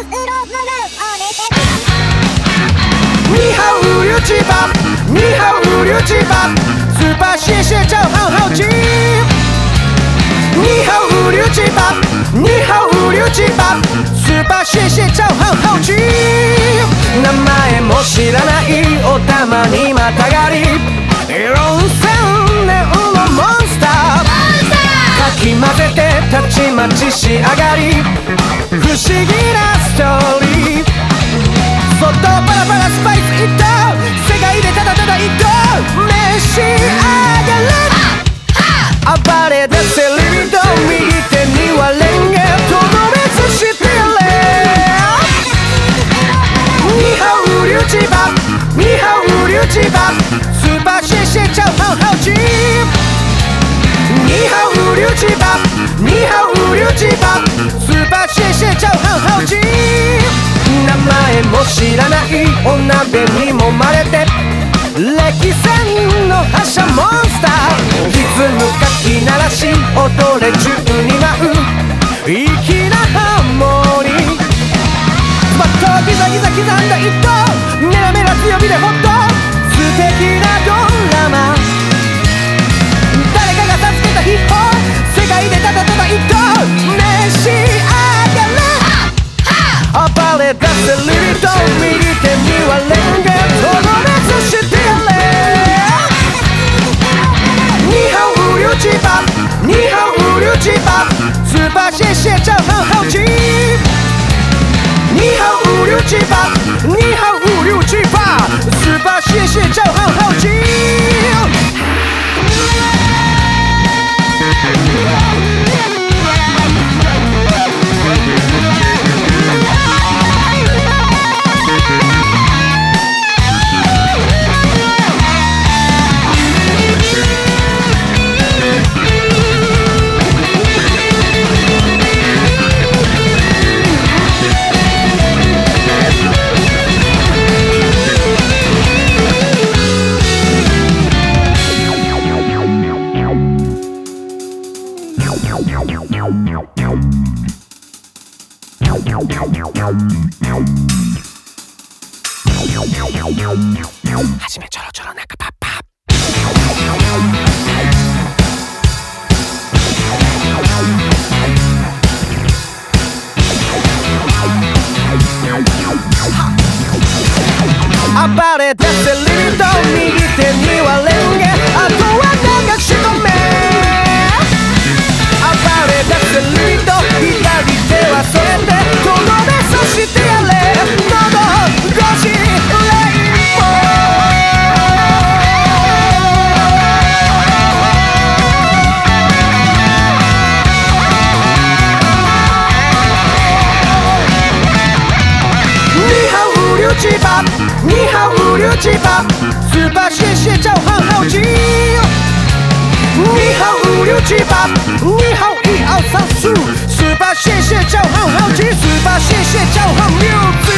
クスロームお願い你好物流鸡巴，你好物流鸡巴，十八谢谢叫好好鸡。你好物流鸡巴，你好物流鸡巴，十八谢謝叫好好鸡。名前も知らないお玉にまたがり、かき混ぜてたちまち仕上がり。不思議なストーリー。そっとパラパラスパイス一頭世界でただただ一頭召し上がれ暴れ。出せリビド右手にはレンゲとどめずしてやれ你好物流鸡巴你好物流鸡巴スーパーシェシェチャオハウハウチ你好物流鸡巴你好物流鸡巴スーパーシェシェチャオハウハウチ。名前も知らないお鍋にもまれて歴戦の覇者モンスター。リズムかき鳴らし踊れ宙に舞う粋なハーモニー。スパッとギザギザ刻んだ一投メラメラ強火でホット。素敵なドラマ。かせリビド右手にはレンゲとどめずしてやれ。你好物流鸡巴你好物流鸡巴スーパーシェシェ叫好好鸡你好物流鸡巴你はじめちょろちょろなんかパッパ暴れ出一号一号仓鼠，十八谢谢叫号号几，十八谢谢叫号六。